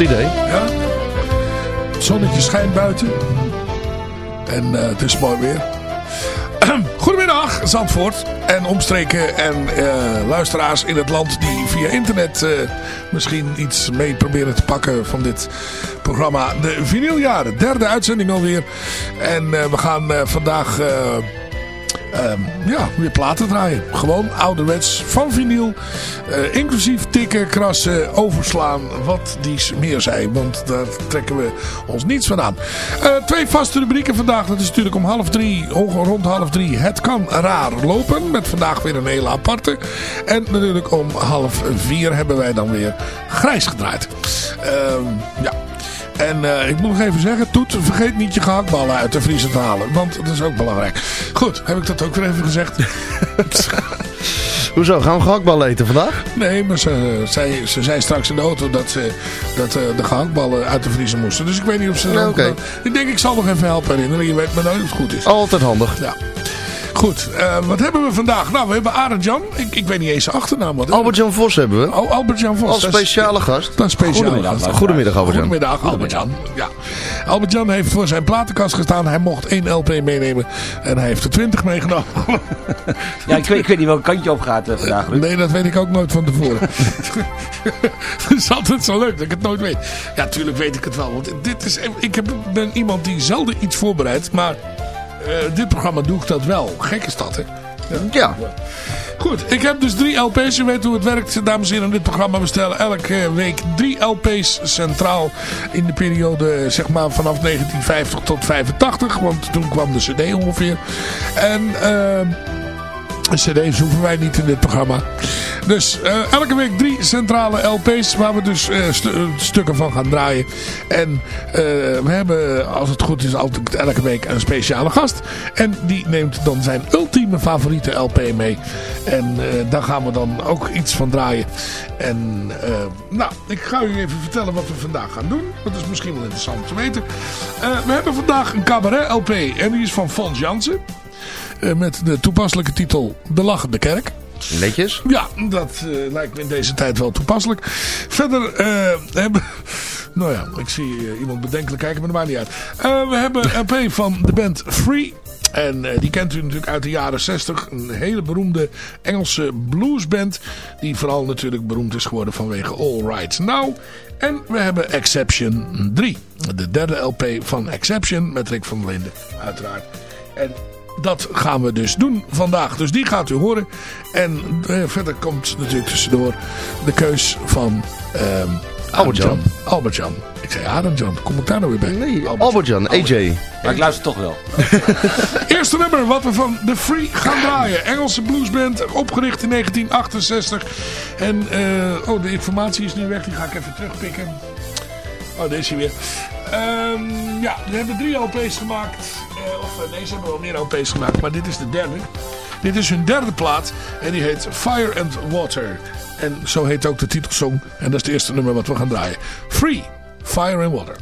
Idee. Ja. Het zonnetje schijnt buiten. En eh, het is mooi weer. Goedemiddag Zandvoort en omstreken en eh, luisteraars in het land die via internet eh, misschien iets mee proberen te pakken van dit programma. De vinyljaren, derde uitzending alweer. En we gaan vandaag... Um, ja, weer platen draaien. Gewoon ouderwets van vinyl. Uh, inclusief tikken, krassen, overslaan. Wat die meer zijn. Want daar trekken we ons niets van aan. Uh, twee vaste rubrieken vandaag. Dat is natuurlijk om half drie, rond half drie. Het kan raar lopen. Met vandaag weer een hele aparte. En natuurlijk om half vier hebben wij dan weer grijs gedraaid. Uh, ja. En uh, ik moet nog even zeggen, Toet, vergeet niet je gehaktballen uit de vriezer te halen. Want dat is ook belangrijk. Goed, heb ik dat ook weer even gezegd. Hoezo, gaan we gehaktballen eten vandaag? Nee, maar ze, ze zei straks in de auto dat, ze, dat uh, de gehaktballen uit de vriezer moesten. Dus ik weet niet of ze... Nee, okay. ik denk ik zal nog even helpen herinneren. Je weet maar nooit of het goed is. Altijd handig. Ja. Goed, uh, wat hebben we vandaag? Nou, we hebben Arend Jan. Ik, ik weet niet eens zijn achternaam. Wat Albert-Jan Vos hebben we. Oh, Albert-Jan Vos. Als speciale gast. Een speciale Goedemiddag, gast. Goedemiddag Albert-Jan. Goedemiddag Albert-Jan. Ja. Albert-Jan heeft voor zijn platenkast gestaan. Hij mocht één LP meenemen. En hij heeft er twintig meegenomen. ja, ik weet, ik weet niet welk kantje op gaat uh, vandaag. Nee, dat weet ik ook nooit van tevoren. Het is altijd zo leuk dat ik het nooit weet. Ja, tuurlijk weet ik het wel. Want dit is, ik heb, ben iemand die zelden iets voorbereidt. Maar dit programma doe ik dat wel. Gek is dat, hè? Ja. Goed, ik heb dus drie LP's. Je weet hoe het werkt, dames en heren, in dit programma. We stellen elke week drie LP's centraal in de periode, zeg maar, vanaf 1950 tot 85. Want toen kwam de cd ongeveer. En... Uh, cd's hoeven wij niet in dit programma. Dus uh, elke week drie centrale LP's waar we dus uh, st stukken van gaan draaien. En we hebben, als het goed is, altijd elke week een speciale gast. En die neemt dan zijn ultieme favoriete LP mee. En daar gaan we dan ook iets van draaien. En nou, ik ga u even vertellen wat we vandaag gaan doen. Dat is misschien wel interessant om te weten. we hebben vandaag een cabaret LP. En die is van Fons Jansen. met de toepasselijke titel De Lachende Kerk. Netjes. Ja, dat uh, lijkt me in deze tijd wel toepasselijk. Verder uh, hebben... Nou ja, ik zie uh, iemand bedenkelijk kijken, maar dat maakt niet uit. we hebben een LP van de band Free. En die kent u natuurlijk uit de jaren 60. Een hele beroemde Engelse bluesband. Die vooral natuurlijk beroemd is geworden vanwege All Right Now. En we hebben Exception 3. De derde LP van Exception met Rick van der Linden uiteraard. En dat gaan we dus doen vandaag. Dus die gaat u horen. En uh, verder komt natuurlijk tussendoor de keus van um, Albert-Jan. Albert-Jan. Ik zei Adam-Jan. Kom ik daar nou weer bij? Nee, Albert-Jan. Albert AJ. Maar ik luister toch wel. Eerste nummer wat we van The Free gaan draaien. Engelse bluesband. Opgericht in 1968. En, uh, oh de informatie is nu weg. Die ga ik even terugpikken. Oh, deze hier weer. Um, ja, we hebben drie LP's gemaakt. Uh, of nee, ze hebben wel meer LP's gemaakt. Maar dit is de derde. Dit is hun derde plaat. En die heet Fire and Water. En zo heet ook de titelsong. En dat is het eerste nummer wat we gaan draaien. Free, Fire and Water.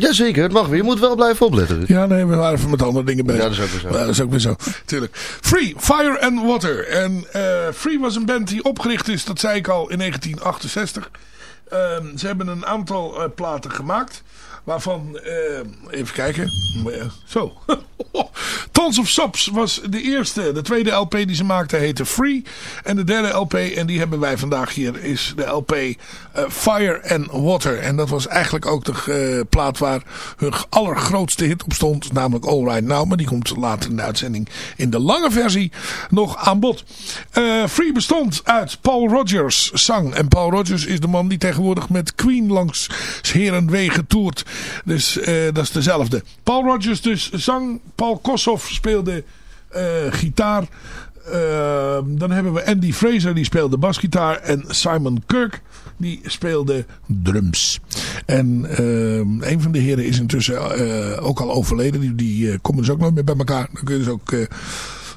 Jazeker, het mag weer. Je moet wel blijven opletten. Ja, nee, we waren even met andere dingen bezig. Ja, dat is ook weer zo. Ja, dat is ook weer zo, tuurlijk. Free, Fire and Water. En uh, Free was een band die opgericht is, dat zei ik al, in 1968. Uh, ze hebben een aantal uh, platen gemaakt. Waarvan, uh, even kijken. Zo. Tons of Sops was de eerste. De tweede LP die ze maakten heette Free. En de derde LP, en die hebben wij vandaag hier, is de LP uh, Fire and Water. En dat was eigenlijk ook de uh, plaat waar hun allergrootste hit op stond. Namelijk All Right Now. Maar die komt later in de uitzending in de lange versie nog aan bod. Free bestond uit Paul Rogers zang. En Paul Rogers is de man die tegenwoordig met Queen langs Herenwegen toert. Dus dat is dezelfde. Paul Rogers dus zang. Paul Kossoff speelde uh, gitaar. Uh, dan hebben we Andy Fraser, die speelde basgitaar. En Simon Kirk, die speelde drums. En uh, een van de heren is intussen ook al overleden. Die, die komen dus ook nooit meer bij elkaar. Dan kun je dus ook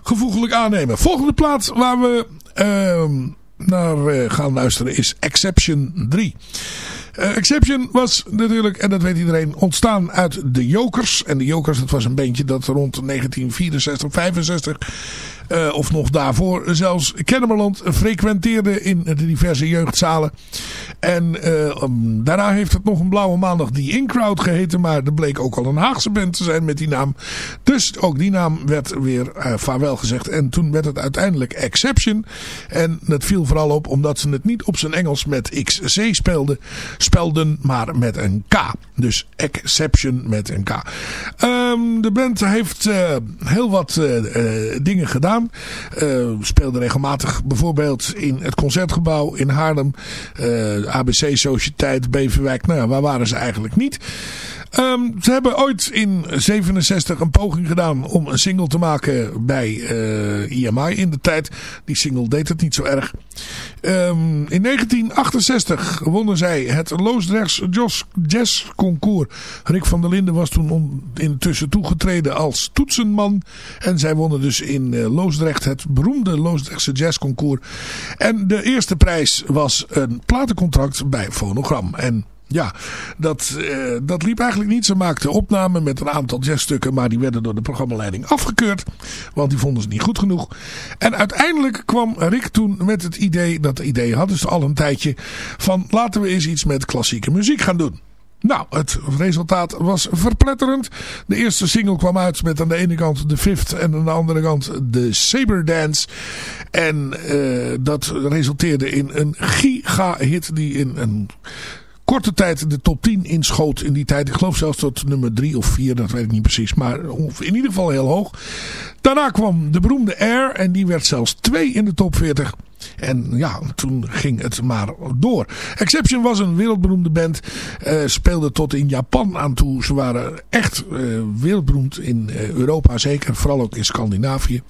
gevoeglijk aannemen. Volgende plaats waar we ehm, naar gaan luisteren is Exception 3. Uh, Exception was natuurlijk, en dat weet iedereen, ontstaan uit de Jokers. En de Jokers, dat was een bandje dat rond 1964, 65... Uh, of nog daarvoor zelfs Kennemerland frequenteerde in de diverse jeugdzalen. En um, daarna heeft het nog een blauwe maandag die In-Crowd geheten. Maar er bleek ook al een Haagse band te zijn met die naam. Dus ook die naam werd weer uh, vaarwel gezegd. En toen werd het uiteindelijk Exception. En dat viel vooral op omdat ze het niet op zijn Engels met XC speelden. Spelden maar met een K. Dus Exception met een K. Um, de band heeft heel wat dingen gedaan. Uh, speelde regelmatig bijvoorbeeld in het Concertgebouw in Haarlem. Uh, ABC Sociëteit, Beverwijk. Nou ja, waar waren ze eigenlijk niet? Um, ze hebben ooit in 67 een poging gedaan om een single te maken bij IMI in de tijd. Die single deed het niet zo erg. Um, in 1968 wonnen zij het Loosdrechts Jazz Concours. Rick van der Linden was toen intussen toegetreden als toetsenman. En zij wonnen dus in uh, Loosdrecht het beroemde Loosdrechtse Jazz Concours. En de eerste prijs was een platencontract bij Phonogram. En ja, dat, uh, dat liep eigenlijk niet. Ze maakten opnamen met een aantal jazzstukken, maar die werden door de programmaleiding afgekeurd. Want die vonden ze niet goed genoeg. En uiteindelijk kwam Rick toen met het idee, dat idee hadden ze al een tijdje, van laten we eens iets met klassieke muziek gaan doen. Nou, het resultaat was verpletterend. De eerste single kwam uit met aan de ene kant de Fifth en aan de andere kant de Saber Dance. En uh, dat resulteerde in een giga-hit die in een korte tijd de top 10 inschoot in die tijd. Ik geloof zelfs tot nummer 3 of 4, dat weet ik niet precies. Maar in ieder geval heel hoog. Daarna kwam de beroemde Air en die werd zelfs 2 in de top 40. En ja, toen ging het maar door. Exception was een wereldberoemde band. Uh, speelde tot in Japan aan toe. Ze waren echt uh, wereldberoemd in uh, Europa zeker. Vooral ook in Scandinavië.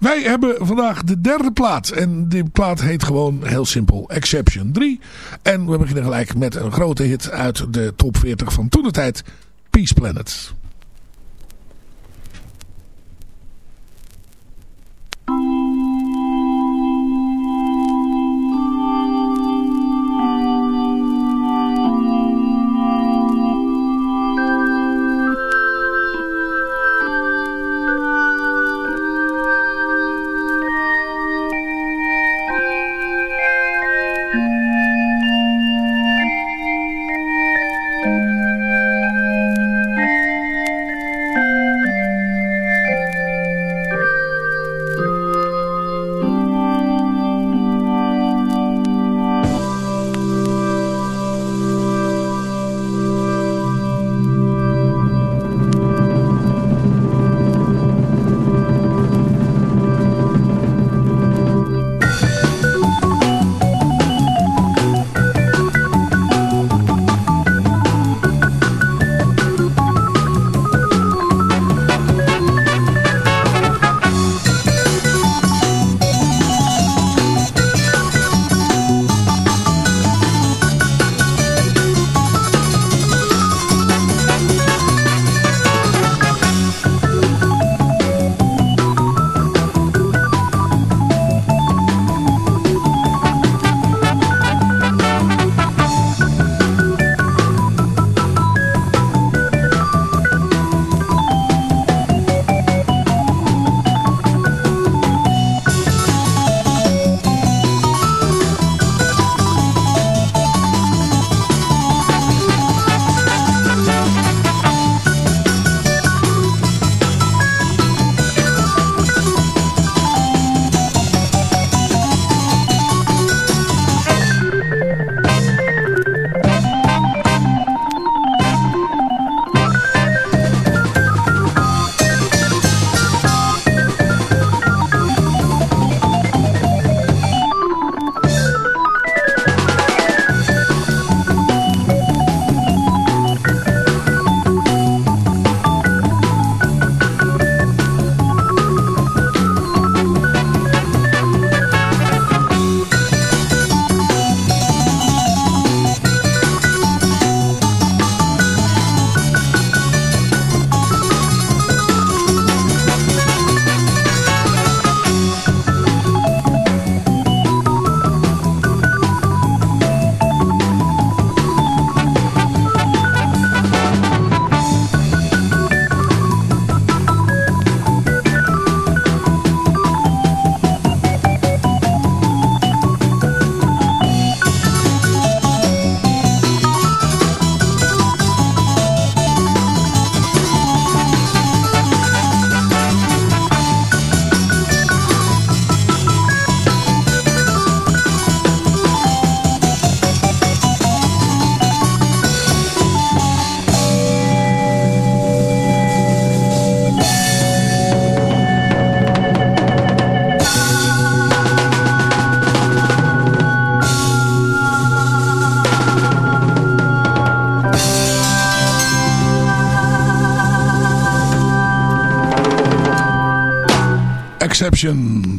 Wij hebben vandaag de derde plaat. En die plaat heet gewoon heel simpel Exception 3. En we beginnen gelijk met een grote hit uit de top 40 van toen de tijd. Peace Planet. thank you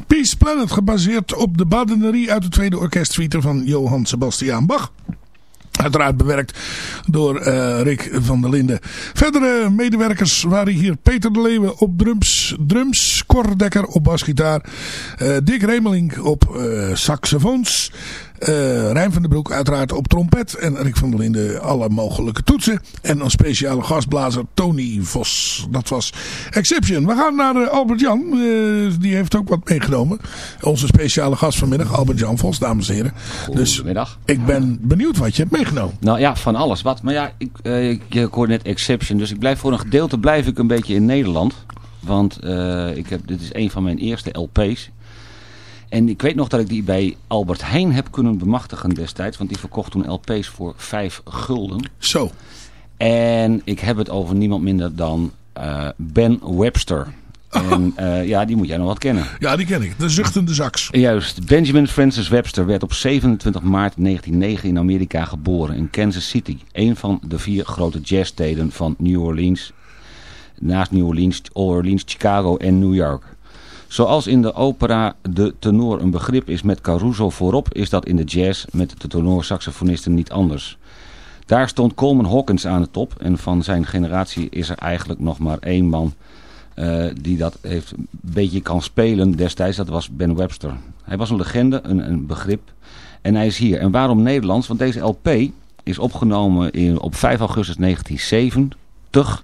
Peace Planet, gebaseerd op de badenerie uit de tweede orkestsuite van Johann Sebastian Bach. Uiteraard bewerkt door uh, Rick van der Linden. Verdere medewerkers waren hier Peter de Leeuwen op drums, drums Cor Dekker op basgitaar, uh, Dick Remeling op uh, saxofoons, uh, Rijn van den Broek uiteraard op trompet. En Rick van der Linden alle mogelijke toetsen. En een speciale gastblazer Tony Vos. Dat was Exception. We gaan naar uh, Albert Jan. Uh, die heeft ook wat meegenomen. Onze speciale gast vanmiddag. Albert Jan Vos, dames en heren. Goedemiddag. Dus ik ben benieuwd wat je hebt meegenomen. Nou ja, van alles wat. Maar ja, ik, ik, ik hoor net Exception. Dus ik blijf voor een gedeelte blijf ik een beetje in Nederland. Want ik heb, dit is een van mijn eerste LP's. En ik weet nog dat ik die bij Albert Heijn heb kunnen bemachtigen destijds. Want die verkocht toen LP's voor 5 gulden. Zo. En ik heb het over niemand minder dan uh, Ben Webster. En uh, ja, die moet jij nog wat kennen. Ja, die ken ik. De zuchtende zaks. Juist. Benjamin Francis Webster werd op 27 maart 1909 in Amerika geboren. In Kansas City. Een van de vier grote jazzsteden van New Orleans. Naast New Orleans, Orleans, Chicago en New York. Zoals in de opera de tenor een begrip is met Caruso voorop, is dat in de jazz met de tenorsaxofonisten niet anders. Daar stond Coleman Hawkins aan de top en van zijn generatie is er eigenlijk nog maar één man uh, die dat heeft, een beetje kan spelen destijds. Dat was Ben Webster. Hij was een legende, een, een begrip en hij is hier. En waarom Nederlands? Want deze LP is opgenomen in, op 5 augustus 1970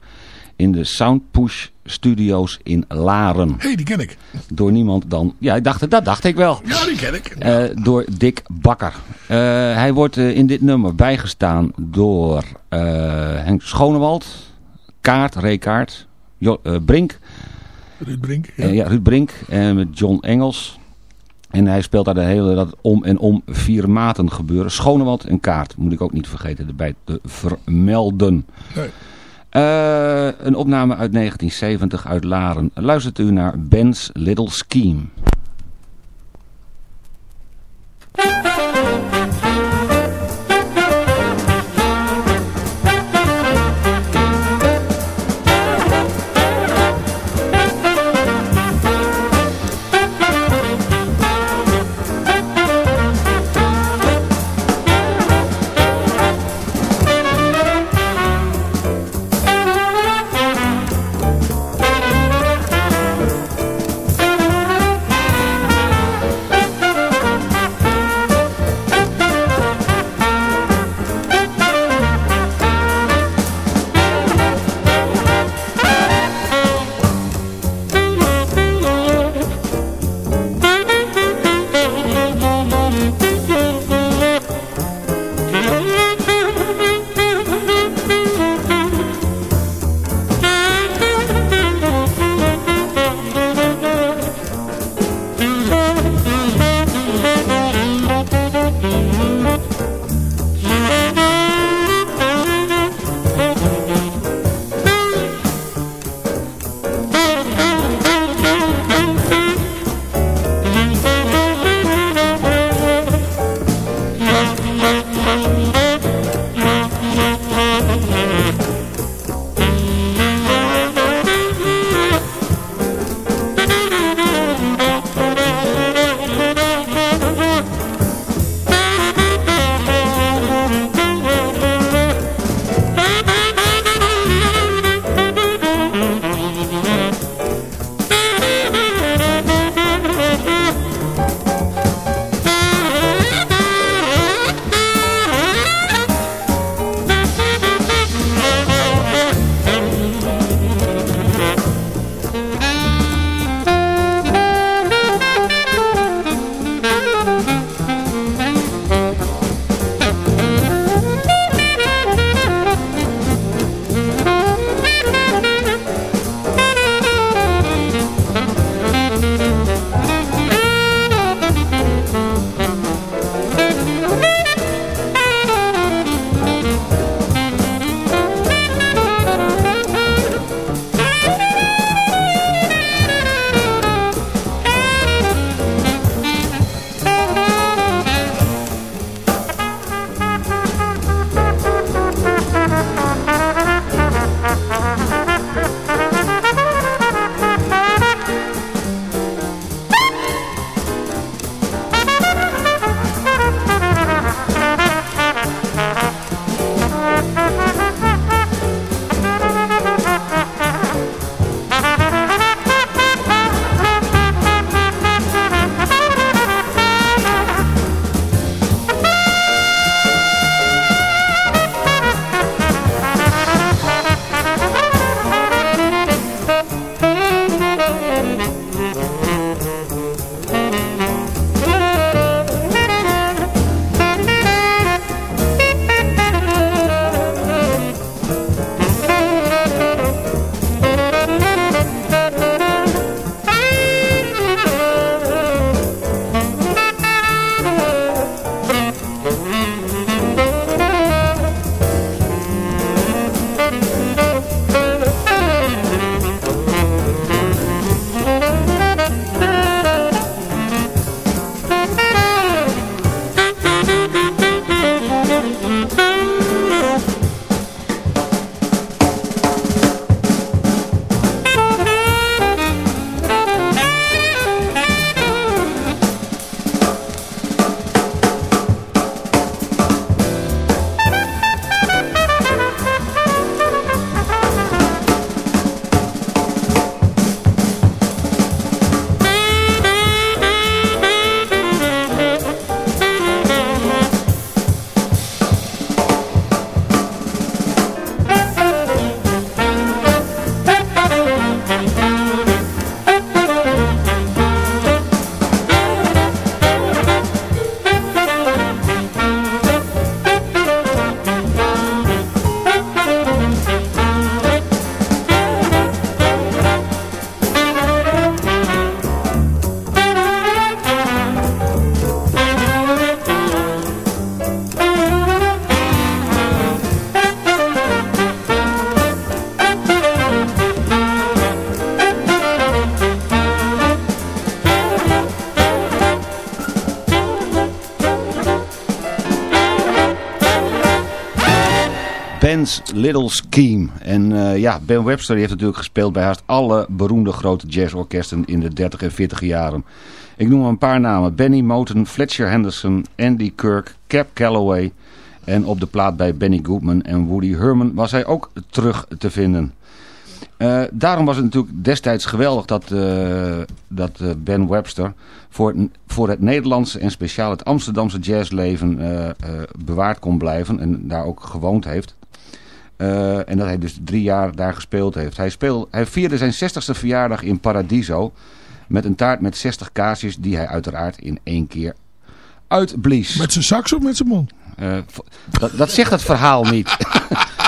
in de Soundpush Studios in Laren. Hé, hey, die ken ik. Door niemand dan... Ja, ik dacht, dat dacht ik wel. Ja, die ken ik. Uh, door Dick Bakker. Uh, hij wordt uh, in dit nummer bijgestaan door Henk Schonewald, Kaart, Rekaart, jo Brink. Ruud Brink. Ja, ja Ruud Brink. En met John Engels. En hij speelt daar de hele dat om en om vier maten gebeuren. Schonewald en Kaart, moet ik ook niet vergeten erbij te vermelden. Nee. Uh, een opname uit 1970 uit Laren. Luistert u naar Ben's Little Scheme. Little Scheme. En uh, ja, Ben Webster heeft natuurlijk gespeeld bij haast alle beroemde grote jazzorkesten in de 30 en 40 jaren. Ik noem een paar namen. Benny Moten, Fletcher Henderson, Andy Kirk, Cap Calloway. En op de plaat bij Benny Goodman en Woody Herman was hij ook terug te vinden. Uh, daarom was het natuurlijk destijds geweldig dat, uh, dat Ben Webster voor, voor het Nederlandse en speciaal het Amsterdamse jazzleven bewaard kon blijven en daar ook gewoond heeft. En dat hij dus drie jaar daar gespeeld heeft. Hij, speel, hij vierde zijn 60ste verjaardag in Paradiso met een taart met 60 kaasjes die hij uiteraard in één keer uitblies. Met zijn sax of met zijn mond? dat, dat zegt het verhaal niet.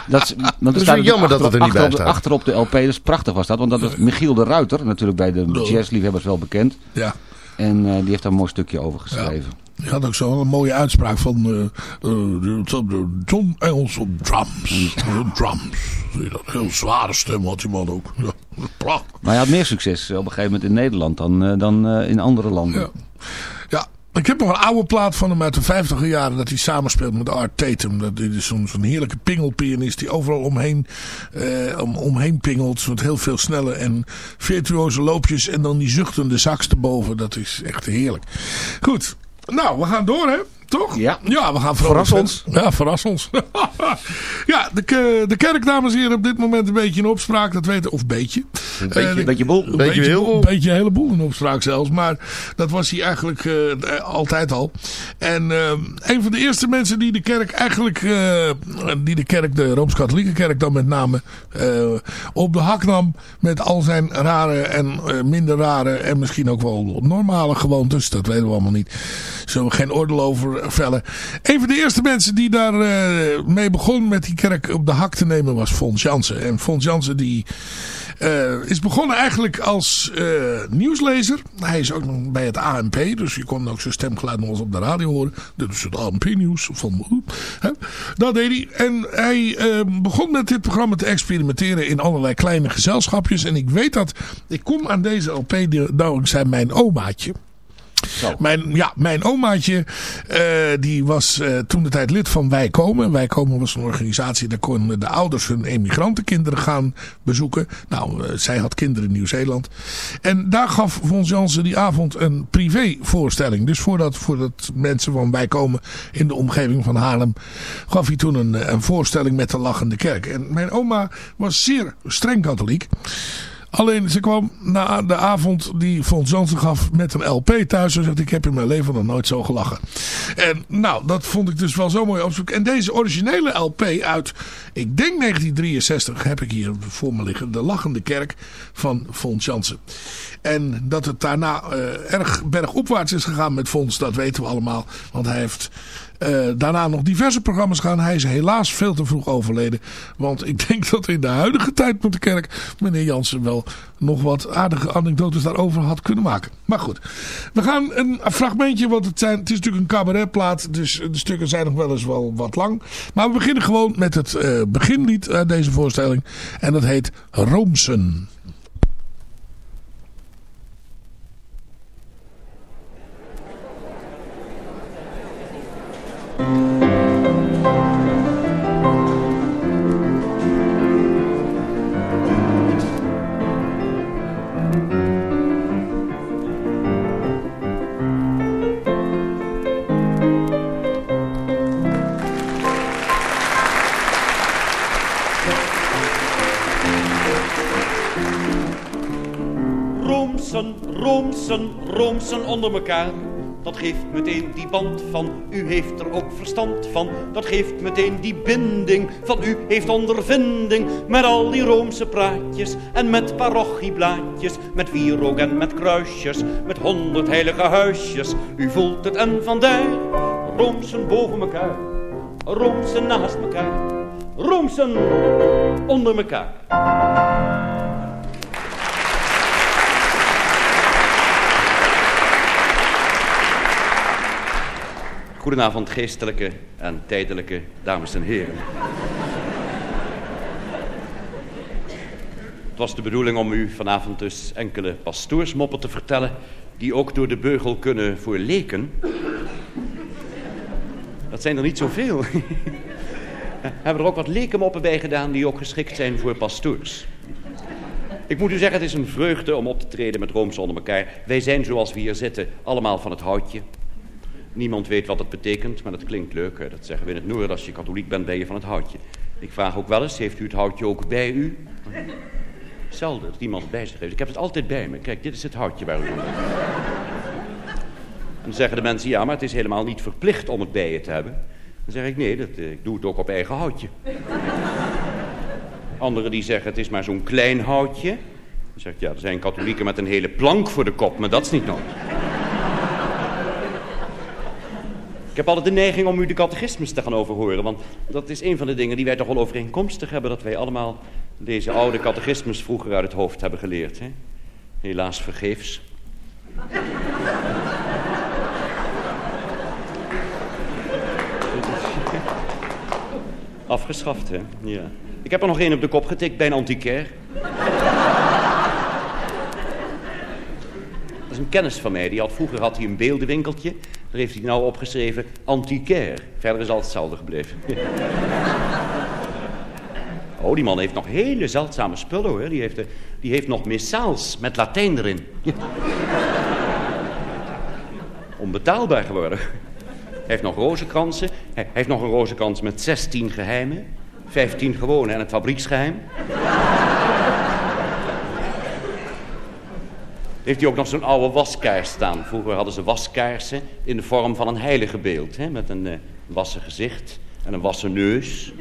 Dat, dat is jammer dat het er niet bij staat. Achter op de LP, dus prachtig was dat. Want dat was Michiel de Ruiter, natuurlijk bij de jazzliefhebbers wel bekend. Ja. En uh, die heeft daar een mooi stukje over geschreven. Ja. Die had ook zo'n mooie uitspraak van uh, John Engels op drums. drums. Een heel zware stem had die man ook. Ja, prachtig. Maar hij had meer succes op een gegeven moment in Nederland dan, dan in andere landen. Ja. ja, ik heb nog een oude plaat van hem uit de 50 jaren dat hij samenspeelt met Art Tatum. Dat is zo'n zo heerlijke pingelpianist die overal omheen, eh, om, omheen pingelt. Met heel veel snelle en virtuoze loopjes en dan die zuchtende sax erboven. Dat is echt heerlijk. Goed, nou we gaan door hè. Toch? Ja. Ja, we gaan verras ons. Ja, verras ons. ja, de, de kerk, dames en heren, op dit moment een beetje in opspraak. Dat weten, of beetje. Een beetje, uh, beetje boel. Een beetje, heel Een beetje een heleboel in opspraak zelfs. Maar dat was hij eigenlijk uh, altijd al. En uh, een van de eerste mensen die de kerk eigenlijk, die de kerk, de Rooms-Katholieke kerk dan met name, op de hak nam. Met al zijn rare en minder rare en misschien ook wel normale gewoontes. Dat weten we allemaal niet. Zullen we geen oordeel over Een van de eerste mensen die daar uh, mee begon met die kerk op de hak te nemen was Fons Jansen. En Fons Jansen die uh, is begonnen eigenlijk als uh, nieuwslezer. Hij is ook nog bij het ANP, dus je kon ook zijn stemgeluid nog eens op de radio horen. Dit is het ANP nieuws. Van, hè? Dat deed hij. En hij begon met dit programma te experimenteren in allerlei kleine gezelschapjes. En ik weet dat, ik kom aan deze LP dankzij mijn omaatje. Mijn, ja, mijn omaatje, uh, die was uh, toen de tijd lid van Wij Komen. Wij Komen was een organisatie, daar konden de ouders hun emigrantenkinderen gaan bezoeken. Nou, uh, zij had kinderen in Nieuw-Zeeland. En daar gaf Fons Jansen die avond een privévoorstelling. Dus voordat, voordat mensen van Wij Komen in de omgeving van Haarlem, gaf hij toen een, een voorstelling met de lachende kerk. En mijn oma was zeer streng katholiek. Alleen ze kwam na de avond die Fons Jansen gaf met een LP thuis. En zegt ik heb in mijn leven nog nooit zo gelachen. En nou, dat vond ik dus wel zo mooi opzoek. En deze originele LP uit, ik denk 1963, heb ik hier voor me liggen. De Lachende Kerk van Fons Jansen. En dat het daarna uh, erg bergopwaarts is gegaan met Fons, dat weten we allemaal. Want hij heeft uh, daarna nog diverse programma's gaan. Hij is helaas veel te vroeg overleden. Want ik denk dat in de huidige tijd met de kerk meneer Jansen wel nog wat aardige anekdotes daarover had kunnen maken. Maar goed, we gaan een fragmentje, want het, zijn, het is natuurlijk een cabaretplaat. Dus de stukken zijn nog wel eens wel wat lang. Maar we beginnen gewoon met het uh, beginlied uit deze voorstelling. En dat heet Roomsen. Roomsen, roomsen onder elkaar. Dat geeft meteen die band van, u heeft er ook verstand van. Dat geeft meteen die binding van, u heeft ondervinding. Met al die Roomse praatjes en met parochieblaadjes. Met wierook en met kruisjes, met honderd heilige huisjes. U voelt het en vandaar, Roomsen boven elkaar. Roomsen naast elkaar. Roomsen onder elkaar. Goedenavond, geestelijke en tijdelijke dames en heren. Het was de bedoeling om u vanavond dus enkele pastoorsmoppen te vertellen... die ook door de beugel kunnen voor leken. Dat zijn er niet zoveel. hebben er ook wat lekenmoppen bij gedaan die ook geschikt zijn voor pastoors. Ik moet u zeggen, het is een vreugde om op te treden met Rooms onder elkaar. Wij zijn zoals we hier zitten, allemaal van het houtje. Niemand weet wat het betekent, maar dat klinkt leuk. Hè? Dat zeggen we in het noorden. Als je katholiek bent, ben je van het houtje. Ik vraag ook wel eens, heeft u het houtje ook bij u? Zelden dat iemand het bij zich heeft. Ik heb het altijd bij me. Kijk, dit is het houtje waar u. En dan zeggen de mensen, ja, maar het is helemaal niet verplicht om het bij je te hebben. Dan zeg ik, nee, dat, eh, ik doe het ook op eigen houtje. Anderen die zeggen, het is maar zo'n klein houtje. Dan zeg ik, ja, er zijn katholieken met een hele plank voor de kop, maar dat is niet nodig. Ik heb altijd de neiging om u de catechismus te gaan overhoren. Want dat is een van de dingen die wij toch wel overeenkomstig hebben. Dat wij allemaal deze oude catechismus vroeger uit het hoofd hebben geleerd. Hè? Helaas vergeefs. Afgeschaft, hè? Ja. Ik heb er nog één op de kop getikt bij een antiquair. Dat is een kennis van mij. Die had, vroeger had hij een beeldenwinkeltje. Daar heeft hij nou opgeschreven antiquair. Verder is altijd hetzelfde gebleven. oh, die man heeft nog hele zeldzame spullen hoor. Die heeft, die heeft nog missaals met Latijn erin. Onbetaalbaar geworden. Hij heeft nog rozenkransen. Hij heeft nog een rozenkrans met 16 geheimen. 15 gewone en het fabrieksgeheim. Heeft hij ook nog zo'n oude waskaars staan. Vroeger hadden ze waskaarsen in de vorm van een heilige beeld. Hè, met een uh, wassen gezicht en een wassen neus.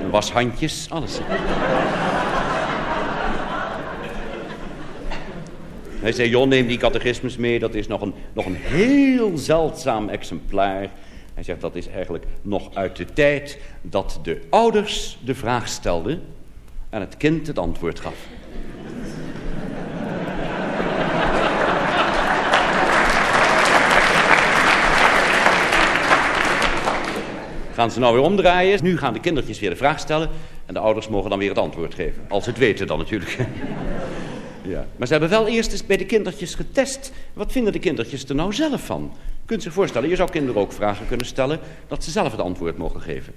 En washandjes, alles. Hij zei, joh, neem die catechismus mee. Dat is nog een, nog een heel zeldzaam exemplaar. Hij zegt, dat is eigenlijk nog uit de tijd dat de ouders de vraag stelden... en het kind het antwoord gaf. Gaan ze nou weer omdraaien. Nu gaan de kindertjes weer de vraag stellen. En de ouders mogen dan weer het antwoord geven. Als ze het weten dan natuurlijk. ja. Maar ze hebben wel eerst eens bij de kindertjes getest. Wat vinden de kindertjes er nou zelf van? Je kunt zich voorstellen, je zou kinderen ook vragen kunnen stellen... dat ze zelf het antwoord mogen geven.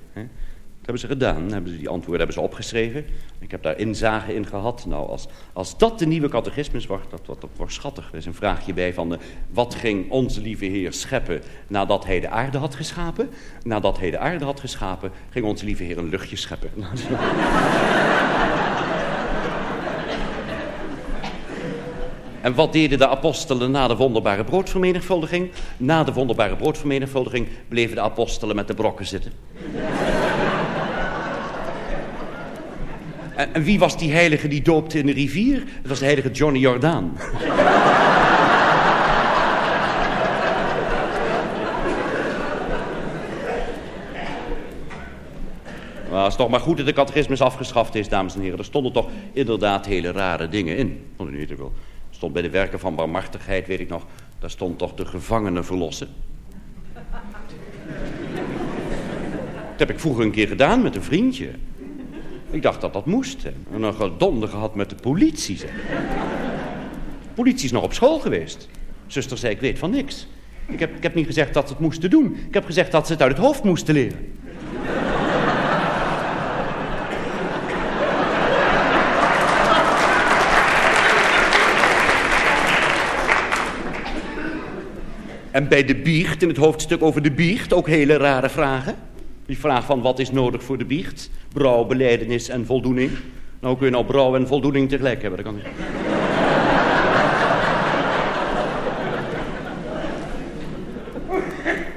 Dat hebben ze gedaan. Hebben ze die antwoorden hebben ze opgeschreven. Ik heb daar inzage in gehad. Nou, als, als dat de nieuwe catechismus dat, dat, dat wordt schattig. Er is een vraagje bij van... De, wat ging onze lieve Heer scheppen nadat hij de aarde had geschapen? Nadat hij de aarde had geschapen, ging onze lieve Heer een luchtje scheppen. En wat deden de apostelen na de wonderbare broodvermenigvuldiging? Na de wonderbare broodvermenigvuldiging bleven de apostelen met de brokken zitten. En, wie was die heilige die doopte in de rivier? Het was de heilige Johnny Jordaan. Maar het is toch maar goed dat de catechismus afgeschaft is, dames en heren. Er stonden toch inderdaad hele rare dingen in. Niet Er stond bij de werken van barmhartigheid, weet ik nog... daar stond toch de gevangenen verlossen. Dat heb ik vroeger een keer gedaan met een vriendje. Ik dacht dat dat moest. En een gedonder gehad met de politie. De politie is nog op school geweest. Zuster zei, ik weet van niks. Ik heb, ik heb niet gezegd dat ze het moesten doen. Ik heb gezegd dat ze het uit het hoofd moesten leren. En bij de biecht, in het hoofdstuk over de biecht, ook hele rare vragen. Die vraag van wat is nodig voor de biecht? Brouw, beleidenis en voldoening. Nou kun je nou brouw en voldoening tegelijk hebben. Dat kan niet.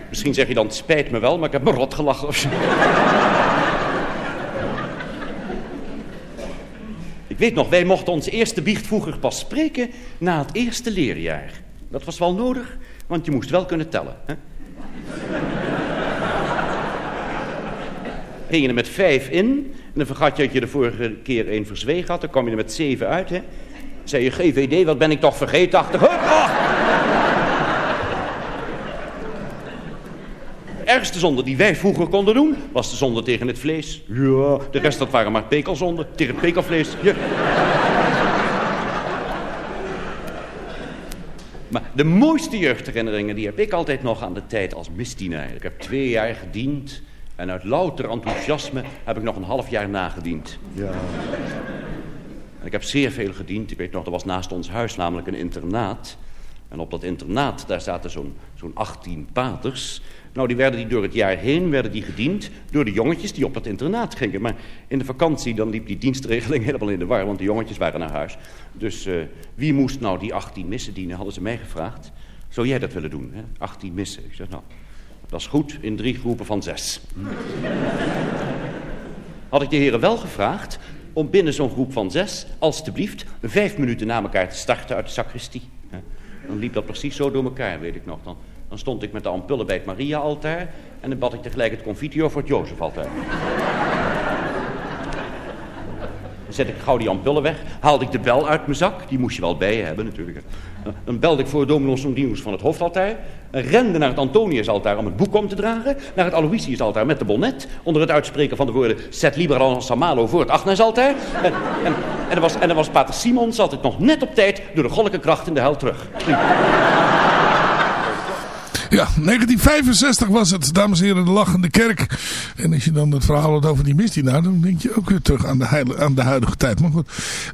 Misschien zeg je dan, spijt me wel, maar ik heb me rot gelachen ik weet nog, wij mochten onze eerste biecht vroeger pas spreken na het eerste leerjaar. Dat was wel nodig, want je moest wel kunnen tellen. Hè? Ging je er met vijf in. En dan vergat je dat je de vorige keer één verzwegen had. Dan kwam je er met zeven uit. Hè. Zei je, GVD, wat ben ik toch vergeetachtig. Oh! Ergste zonde die wij vroeger konden doen, was de zonde tegen het vlees. Ja, de rest dat waren maar pekelzonden tegen het pekelvlees. Maar de mooiste jeugdherinneringen die heb ik altijd nog aan de tijd als misdienaar. Ik heb twee jaar gediend En uit louter enthousiasme heb ik nog een half jaar nagediend. Ja. En ik heb zeer veel gediend. Ik weet nog, er was naast ons huis namelijk een internaat. En op dat internaat, daar zaten zo'n zo'n 18 paters. Nou, die werden die door het jaar heen werden die gediend door de jongetjes die op dat internaat gingen. Maar in de vakantie dan liep die dienstregeling helemaal in de war, want de jongetjes waren naar huis. Dus uh, wie moest nou die 18 missen dienen, hadden ze mij gevraagd. Zou jij dat willen doen, hè? 18 missen. Ik zeg, nou, dat is goed in drie groepen van zes. Had ik de heren wel gevraagd om binnen zo'n groep van zes, alstublieft, vijf minuten na elkaar te starten uit de sacristie. Dan liep dat precies zo door elkaar, weet ik nog. Dan, dan stond ik met de ampullen bij het Maria-altaar en dan bad ik tegelijk het confitio voor het Jozef-altaar. Zet ik gauw die ampullen weg, haalde ik de bel uit mijn zak, die moest je wel bij je hebben natuurlijk. Dan belde ik voor Dominus Sondinus van het hoofdaltaar. Rende naar het Antoniusaltaar om het boek om te dragen. Naar het Aloysiusaltaar met de bonnet. Onder het uitspreken van de woorden Zet Liberal Samalo voor het Agnesaltaar. En, en, dan was, en dan was pater Simons altijd nog net op tijd door de goddelijke kracht in de hel terug. Ja, 1965 was het, dames en heren, de lachende kerk. En als je dan het verhaal had over die misdienaar, dan denk je ook weer terug aan de, aan de huidige tijd. Maar goed,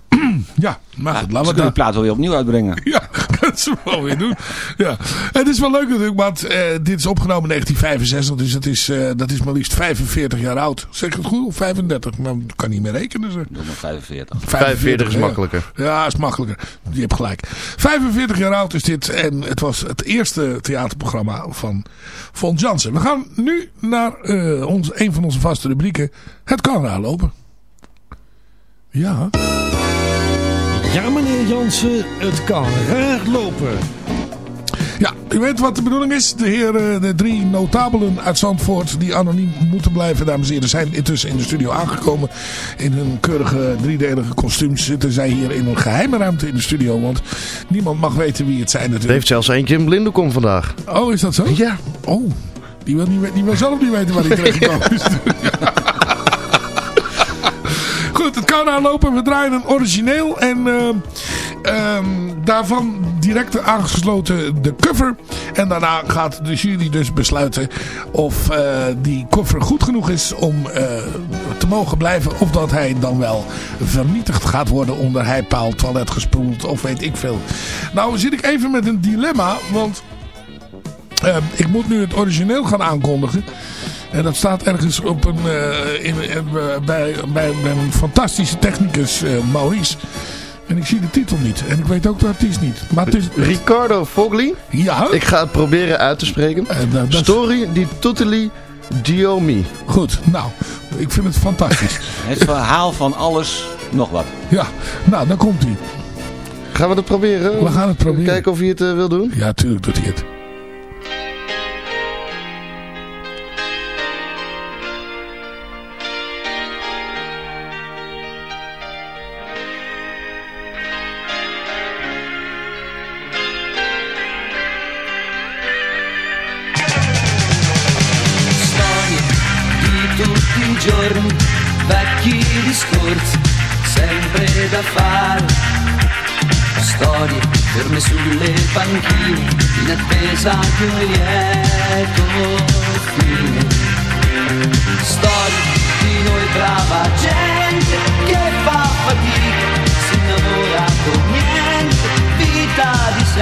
ja, maar goed, laten we de plaat wel weer opnieuw uitbrengen. Ja, dat ze wel weer doen. Ja. Het is wel leuk natuurlijk, want uh, dit is opgenomen in 1965, dus dat is, uh, dat is maar liefst 45 jaar oud. Zeg ik het goed? Of 35? Nou, ik kan niet meer rekenen. Zeg. Doe maar 45. 45, is makkelijker. Ja, is makkelijker. Je hebt gelijk. 45 jaar oud is dit en het was het eerste theaterprogramma van Von Jansen. We gaan nu naar uh, ons, een van onze vaste rubrieken, het kan lopen. Ja. Ja, meneer Jansen, het kan raar lopen. Ja, u weet wat de bedoeling is. De heren, de drie notabelen uit Zandvoort die anoniem moeten blijven, dames en heren, zijn intussen in de studio aangekomen. In hun keurige driedelige kostuums zitten zij hier in een geheime ruimte in de studio, want niemand mag weten wie het zijn natuurlijk. Er heeft zelfs eentje een blindenkom vandaag. Oh, is dat zo? Ja. Oh, die wil, niet, die wil zelf niet weten waar hij terecht gekomen is. Goed, het kan aanlopen. We draaien een origineel. En uh, daarvan direct aangesloten de cover. En daarna gaat de jury dus besluiten of uh, die cover goed genoeg is om uh, te mogen blijven. Of dat hij dan wel vernietigd gaat worden onder heipaal, toilet gespoeld of weet ik veel. Nou zit ik even met een dilemma. Want uh, ik moet nu het origineel gaan aankondigen. En dat staat ergens op een, in, bij, bij, bij, een fantastische technicus, Maurice. En ik zie de titel niet. En ik weet ook de artiest niet. Maar het is... Ricardo Fogli. Ja. Ik ga het proberen uit te spreken. Story di Totally Diomi. Goed, nou. Ik vind het fantastisch. het verhaal van alles, nog wat. Ja, nou, dan komt hij. Gaan we het proberen? We gaan het proberen. Kijken of hij het wil doen? Ja, tuurlijk doet hij het.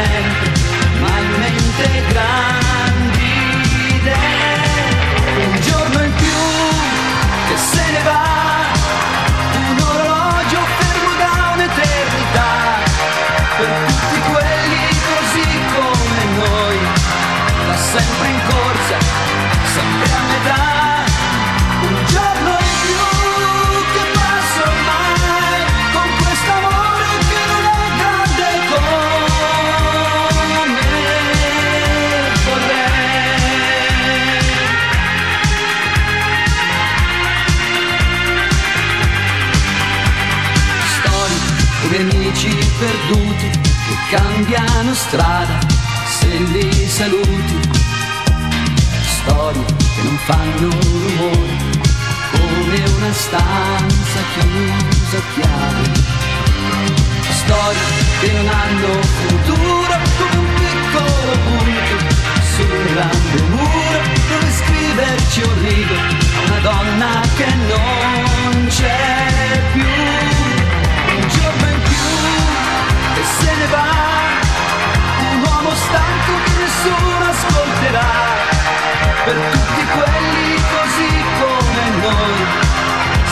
sempre, mente grandi idee. Un giorno in più che se ne va, un orologio fermo da un'eternità. Per tutti quelli così come noi, da sempre in corsa, sempre a metà. cambiano strada se li saluti, storie che non fanno rumore, come una stanza chiusa a chiave. Storie che non hanno futuro, come un piccolo punto su un grande muro dove scriverci un rigo, a una donna che non c'è più. ne va, un uomo stanco che nessuno ascolterà, per tutti quelli così come noi,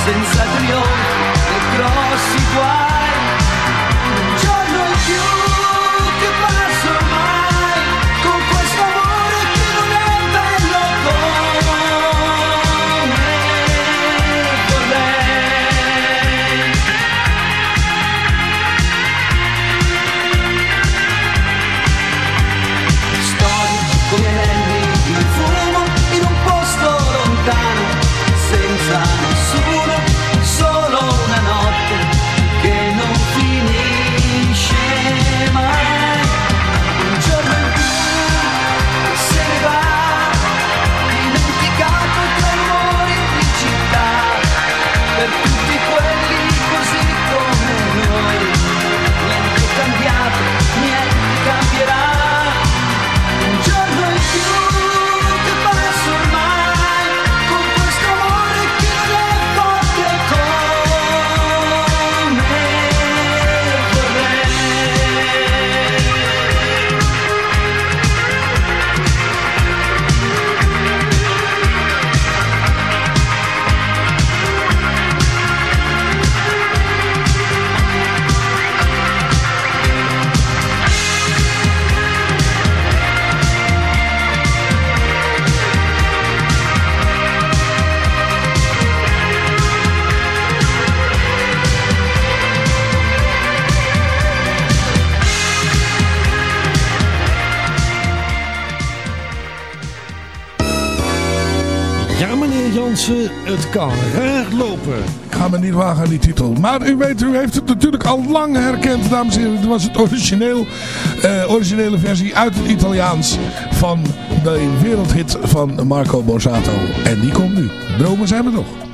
senza trionfi e grossi guai. het kan recht lopen. Ik ga me niet wagen aan die titel. Maar u weet, u heeft het natuurlijk al lang herkend, dames en heren. Het was het origineel, eh, originele versie uit het Italiaans van de wereldhit van Marco Borsato. En die komt nu. Dromen zijn we toch.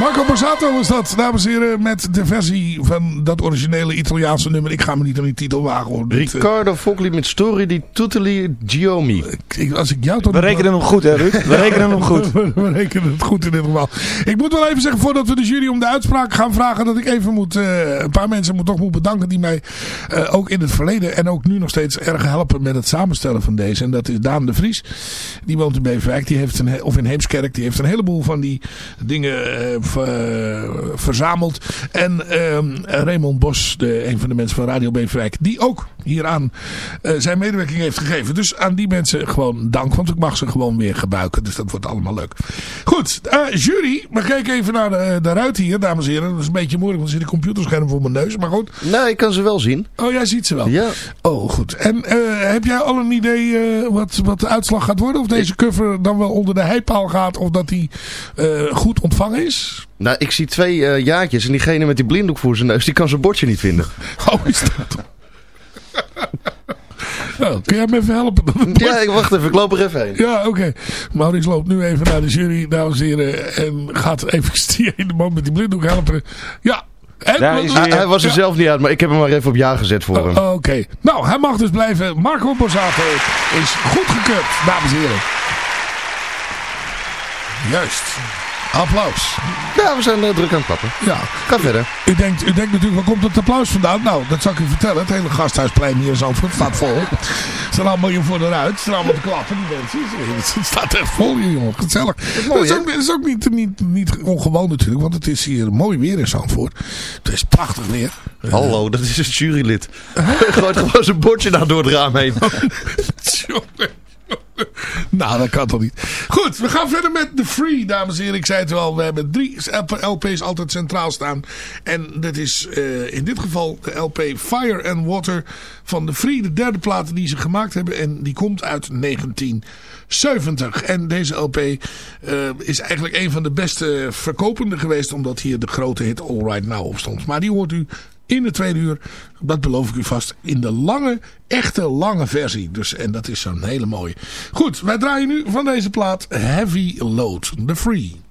Marco Borsato was dat, dames en heren, met de versie van dat originele Italiaanse nummer. Ik ga me niet aan die titel wagen. Hoor. Eh, Riccardo Fogli met Story di Tutti Giomi. ik- als ik jou toch We rekenen hem goed, hè Ruud? We rekenen hem goed. We, we rekenen het goed in dit geval. Ik moet wel even zeggen, voordat we de jury om de uitspraak gaan vragen, dat ik even moet, eh, een paar mensen moet, toch moet bedanken die mij eh, ook in het verleden en ook nu nog steeds erg helpen met het samenstellen van deze. En dat is Daan de Vries. Die woont in Beverwijk, die heeft een, of in Heemskerk, die heeft een heleboel van die dingen eh, ver- verzameld. En ehm, Raymond Bos, de, een van de mensen van Radio Beverwijk, die ook hieraan eh, zijn medewerking heeft gegeven. Dus aan die mensen gewoon dank, want ik mag ze gewoon weer gebruiken. Dus dat wordt allemaal leuk. Goed, eh, jury. Maar kijk even naar de, de ruit hier, dames en heren. Dat is een beetje moeilijk, want er zit een computerscherm voor mijn neus. Maar goed. Nou, ik kan ze wel zien. Oh, jij ziet ze wel. Ja. Oh, goed. En eh, heb jij al een idee eh, wat, wat de uitslag gaat worden? Of deze cover dan wel onder de heipaal gaat? Of dat die eh, goed ontvangen is? Nou, ik zie twee eh, jaartjes en diegene met die blinddoek voor zijn neus, die kan zijn bordje niet vinden. Oh, is dat... nou, kun jij me even helpen? Ja, ik wacht even, ik loop er even heen. Ja, oké. Maurice loopt nu even naar de jury, dames en heren. En gaat even die ene man met die blinddoek helpen. Ja. En, Hij, hij was er Ja. zelf niet uit, maar ik heb hem maar even op ja gezet voor hem. Oh, Oké. Nou, hij mag dus blijven. Marco Borsato is goedgekeurd, dames en heren. Juist. Applaus. Ja, we zijn eh, druk aan het klappen. Ja. Ga verder. U denkt, u denkt natuurlijk, waar komt het applaus vandaan? Nou, dat zal ik u vertellen. Het hele gasthuisplein hier Zandvoort staat vol. Ze staan allemaal hier voor de ruit. Ze staan allemaal te klappen, die mensen. Het staat echt vol hier, jongen. Gezellig. Dat is, ook, dat is ook niet, niet, niet ongewoon natuurlijk, want het is hier mooi weer in Zandvoort. Het is prachtig weer. Eh, Hallo, dat is een jurylid. Gooit gewoon zijn bordje daar door het raam heen. Nou, dat kan toch niet. Goed, we gaan verder met The Free, dames en heren. Ik zei het wel, we hebben drie LP's altijd centraal staan. En dat is eh, in dit geval de LP Fire and Water van The Free. De derde plaat die ze gemaakt hebben. En die komt uit 1970. En deze LP eh, is eigenlijk een van de beste verkopende geweest. Omdat hier de grote hit All Right Now op stond. Maar die hoort u in de tweede uur, dat beloof ik u vast, in de lange, echte lange versie. Dus, en dat is zo'n hele mooie. Goed, wij draaien nu van deze plaat Heavy Load, The Free.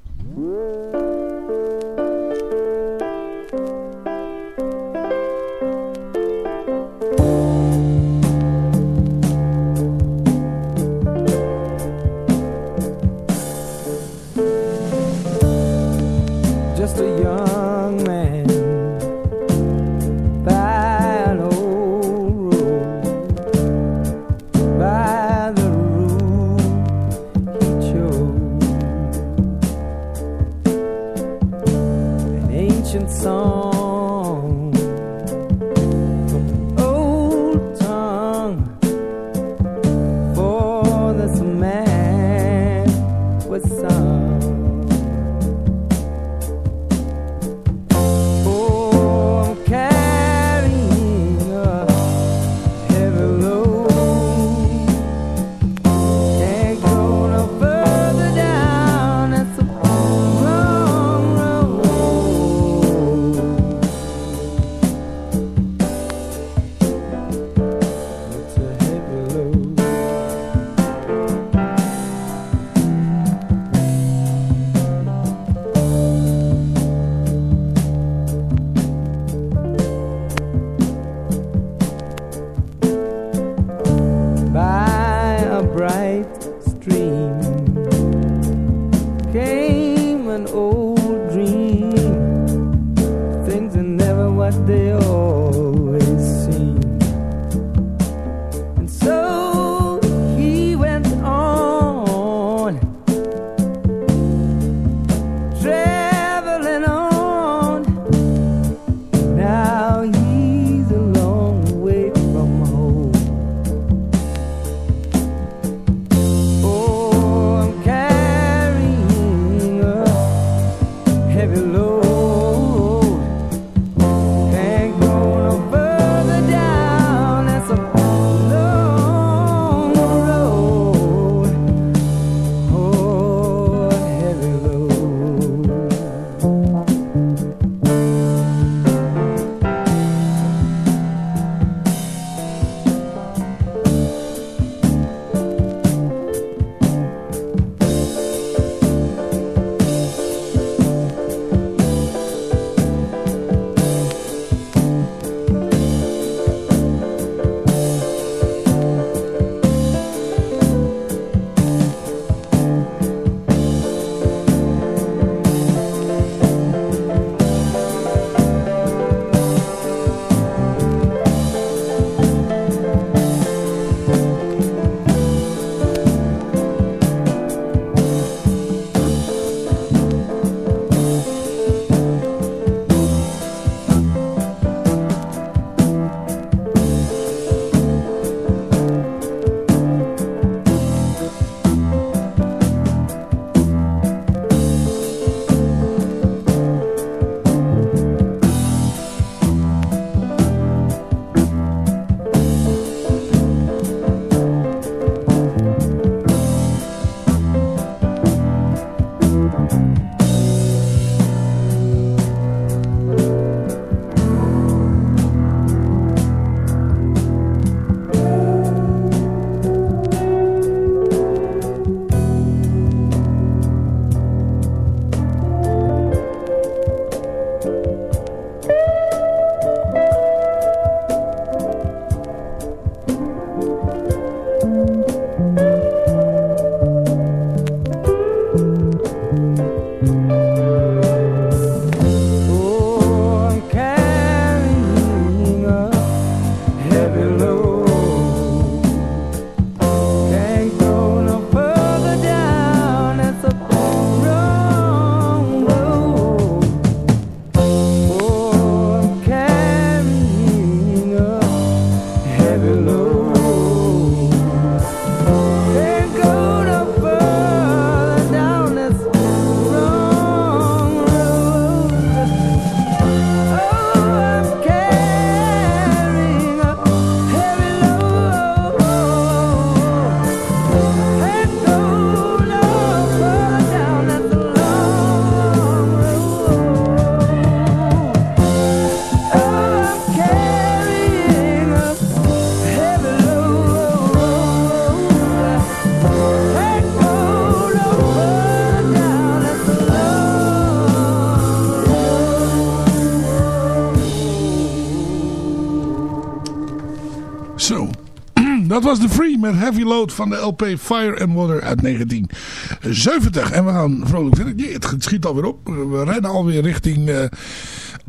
Dat was de Free met Heavy Load van de LP Fire and Water uit 1970. En we gaan vrolijk verder. Jee, het schiet alweer op. We rennen alweer richting... eh,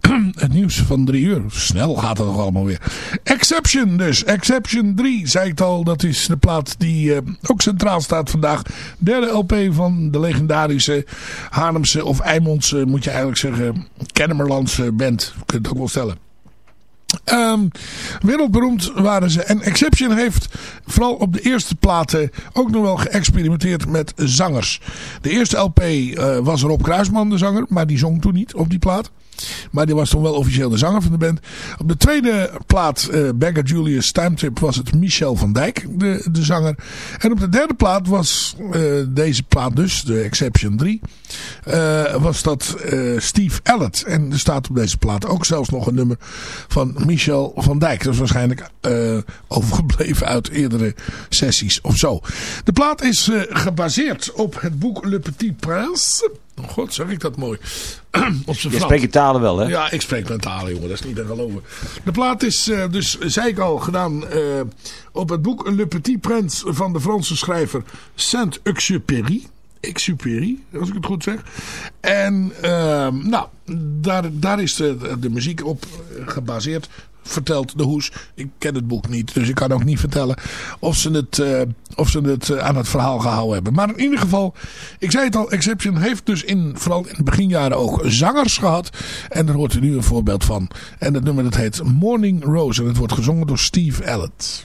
het nieuws van drie uur. Snel gaat het nog allemaal weer. Exception dus. Exception 3, zei ik al. Dat is de plaat die eh, ook centraal staat vandaag. Derde LP van de legendarische Haarlemse of Eimondse, moet je eigenlijk zeggen, Kennemerlandse band. Kun je het ook wel stellen. Ehm, wereldberoemd waren ze. En Exception heeft vooral op de eerste platen ook nog wel geëxperimenteerd met zangers. De eerste LP eh, was Rob Kruisman de zanger, maar die zong toen niet op die plaat. Maar die was toen wel officieel de zanger van de band. Op de tweede plaat, eh Bagger Julius Timetrip, was het Michel van Dijk, de, de zanger. En op de derde plaat was eh, deze plaat dus, de Exception 3, eh, was dat Steve Allett. En er staat op deze plaat ook zelfs nog een nummer van Michel van Dijk. Dat is waarschijnlijk overgebleven uit eerdere sessies of zo. De plaat is gebaseerd op het boek Le Petit Prince. Oh God, zeg ik dat mooi. op Je spreekt talen wel, hè? Ja, ik spreek mijn talen, jongen. Dat is niet te geloven. De plaat is eh, dus, zei ik al, gedaan eh, op het boek Le Petit Prince van de Franse schrijver Saint-Exupéry. Exupéry, als ik het goed zeg. En ehm, nou, daar, daar is de, de muziek op gebaseerd. Vertelt de hoes. Ik ken het boek niet, dus ik kan ook niet vertellen of ze het, eh, of ze het eh, aan het verhaal gehouden hebben. Maar in ieder geval, ik zei het al, Exception heeft dus in, vooral in de beginjaren ook zangers gehad. En daar hoort u nu een voorbeeld van. En het nummer dat heet Morning Rose. En het wordt gezongen door Steve Allett.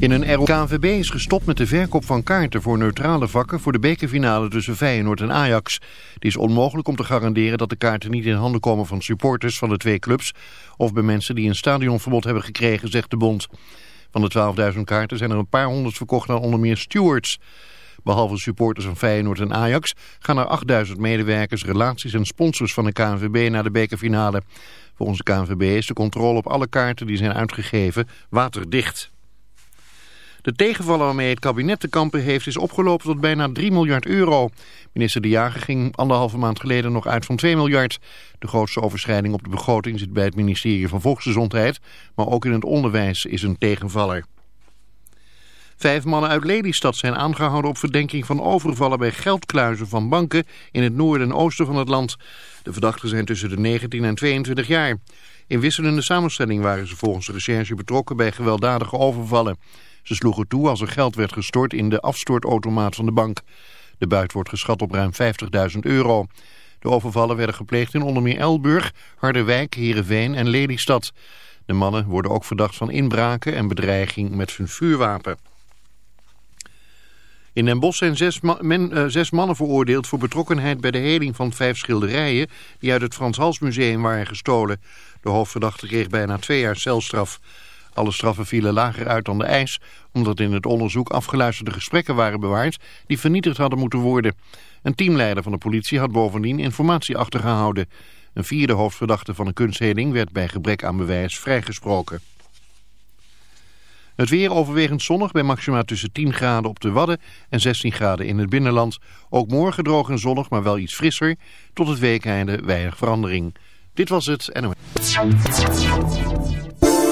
In een ROKVB is gestopt met de verkoop van kaarten voor neutrale vakken voor de bekerfinale tussen Feyenoord en Ajax. Het is onmogelijk om te garanderen dat de kaarten niet in handen komen van supporters van de twee clubs of bij mensen die een stadionverbod hebben gekregen, zegt de bond. Van de 12.000 kaarten zijn er een paar honderd verkocht aan onder meer stewards. Behalve supporters van Feyenoord en Ajax gaan er 8000 medewerkers, relaties en sponsors van de KNVB naar de bekerfinale. Volgens de KNVB is de controle op alle kaarten die zijn uitgegeven waterdicht. De tegenvaller waarmee het kabinet te kampen heeft is opgelopen tot bijna 3 miljard euro. Minister De Jager ging anderhalve maand geleden nog uit van 2 miljard. De grootste overschrijding op de begroting zit bij het ministerie van Volksgezondheid, maar ook in het onderwijs is een tegenvaller. Vijf mannen uit Lelystad zijn aangehouden op verdenking van overvallen bij geldkluizen van banken in het noorden en oosten van het land. De verdachten zijn tussen de 19 en 22 jaar. In wisselende samenstelling waren ze volgens de recherche betrokken bij gewelddadige overvallen. Ze sloegen toe als er geld werd gestort in de afstortautomaat van de bank. De buit wordt geschat op ruim 50.000 euro. De overvallen werden gepleegd in onder meer Elburg, Harderwijk, Heerenveen en Lelystad. De mannen worden ook verdacht van inbraken en bedreiging met hun vuurwapen. In Den Bosch zijn zes, zes, mannen veroordeeld voor betrokkenheid bij de heling van vijf schilderijen die uit het Frans Hals Museum waren gestolen. De hoofdverdachte kreeg bijna twee jaar celstraf. Alle straffen vielen lager uit dan de eis, omdat in het onderzoek afgeluisterde gesprekken waren bewaard die vernietigd hadden moeten worden. Een teamleider van de politie had bovendien informatie achtergehouden. Een vierde hoofdverdachte van een kunstheling werd bij gebrek aan bewijs vrijgesproken. Het weer overwegend zonnig bij maxima tussen 10 graden op de Wadden en 16 graden in het binnenland. Ook morgen droog en zonnig, maar wel iets frisser. Tot het weekeinde weinig verandering. Dit was het.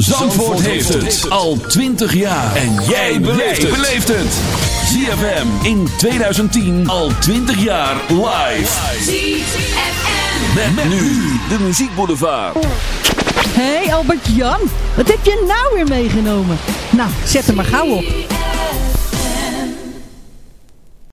Zandvoort heeft het al 20 jaar. En jij beleeft het. ZFM in 2010 al 20 jaar live. ZFM. Met, met nu de muziekboulevard. Hé hey Albert Jan, wat heb je nou weer meegenomen? Nou, zet hem maar gauw op.